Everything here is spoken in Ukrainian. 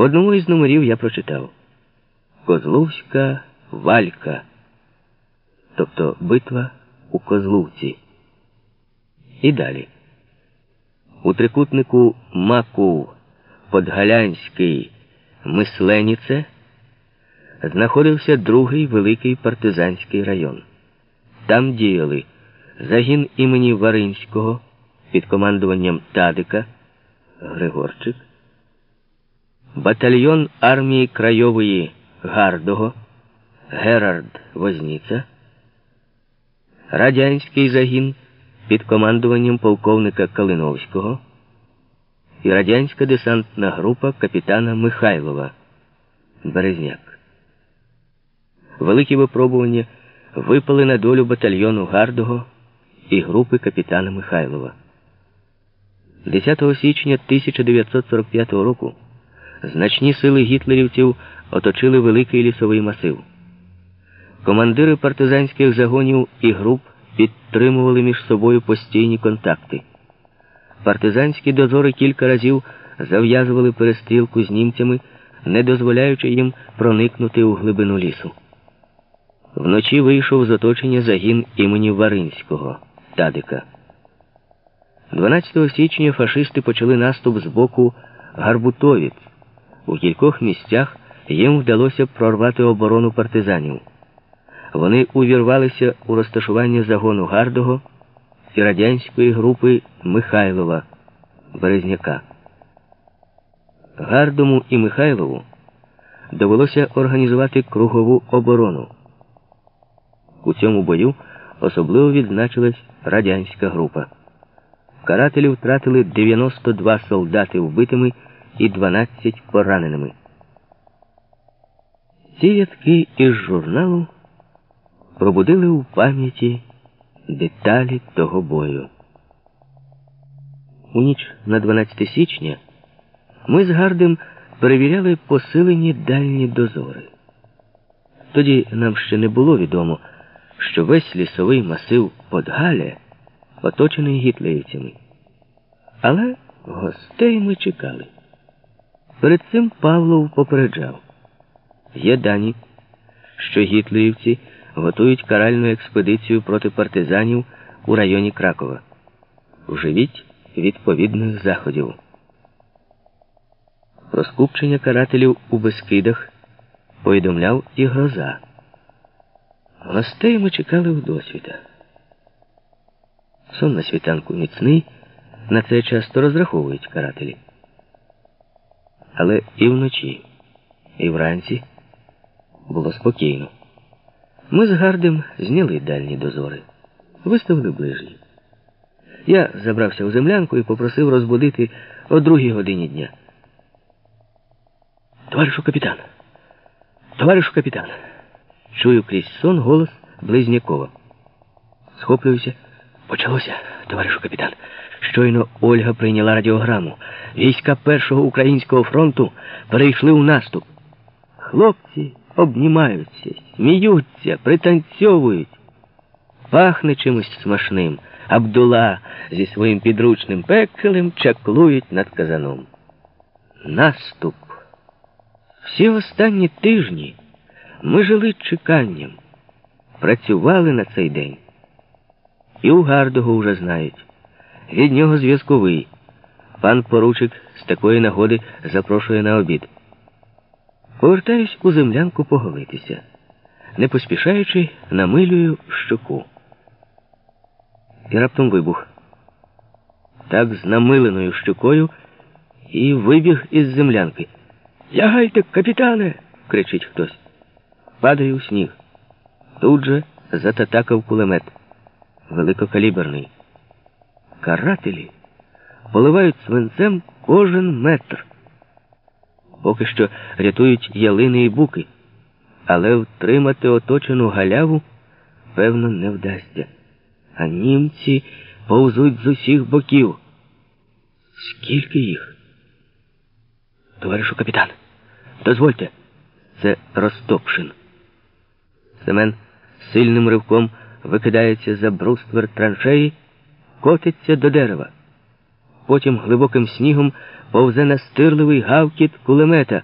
В одному із номерів я прочитав Козловська валька, тобто битва у Козловці. І далі. У трикутнику Маку Подгалянський Мисленіце знаходився другий великий партизанський район. Там діяли загін імені Варинського під командуванням Тадика Григорчик, батальйон армії Крайової Гардого Герард Возніца, радянський загін під командуванням полковника Калиновського і радянська десантна група капітана Михайлова Березняк. Великі випробування випали на долю батальйону Гардого і групи капітана Михайлова. 10 січня 1945 року значні сили гітлерівців оточили великий лісовий масив. Командири партизанських загонів і груп підтримували між собою постійні контакти. Партизанські дозори кілька разів зав'язували перестрілку з німцями, не дозволяючи їм проникнути у глибину лісу. Вночі вийшов з оточення загін імені Варинського Тадика. 12 січня фашисти почали наступ з боку Гарбутовіць. У кількох місцях їм вдалося прорвати оборону партизанів. Вони увірвалися у розташування загону Гардого і радянської групи Михайлова Березняка. Гардому і Михайлову довелося організувати кругову оборону. У цьому бою особливо відзначилась радянська група. Карателі втратили 92 солдати вбитими і 12 пораненими. Ці рядки із журналу пробудили у пам'яті деталі того бою. У ніч на 12 січня ми з Гардем перевіряли посилені дальні дозори. Тоді нам ще не було відомо, що весь лісовий масив Подгаля оточений гітлерівцями. Але гостей ми чекали. Перед цим Павлов попереджав. Є дані, що гітлерівці готують каральну експедицію проти партизанів у районі Кракова. Вживіть відповідних заходів. Про скупчення карателів у Бескидах повідомляв і гроза. Гостей ми чекали в досвіта. Сон на світанку міцний, на це часто розраховують карателі. Але і вночі, і вранці було спокійно. Ми з Гардем зняли дальні дозори, виставили ближні. Я забрався в землянку і попросив розбудити о другій годині дня. Товаришу капітан, товаришу капітан, чую крізь сон голос Близнякова. Схоплююся. Почалося, товаришу капітан. Щойно Ольга прийняла радіограму. Війська Першого українського фронту перейшли у наступ. Хлопці обнімаються, сміються, пританцьовують. Пахне чимось смашним. Абдула зі своїм підручним пекелем чаклують над казаном. Наступ. Всі останні тижні ми жили чеканням, працювали на цей день. І у Гардого вже знають. Від нього зв'язковий. Пан поручик з такої нагоди запрошує на обід. Повертаюсь у землянку поголитися, не поспішаючи, намилюю щоку. І раптом вибух. Так з намиленою щокою і вибіг із землянки. Лягайте, капітане! кричить хтось. Падаю у сніг. Тут же зататакав кулемет. Великокаліберний. Карателі поливають свинцем кожен метр. Поки що рятують ялини і буки, але втримати оточену галяву, певно, не вдасться. А німці повзуть з усіх боків. Скільки їх? Товаришу капітан, дозвольте, це Ростопшин. Семен сильним ривком викидається за бруствер траншеї, котиться до дерева. потім глибоким снігом повзе настирливий гавкіт кулемета.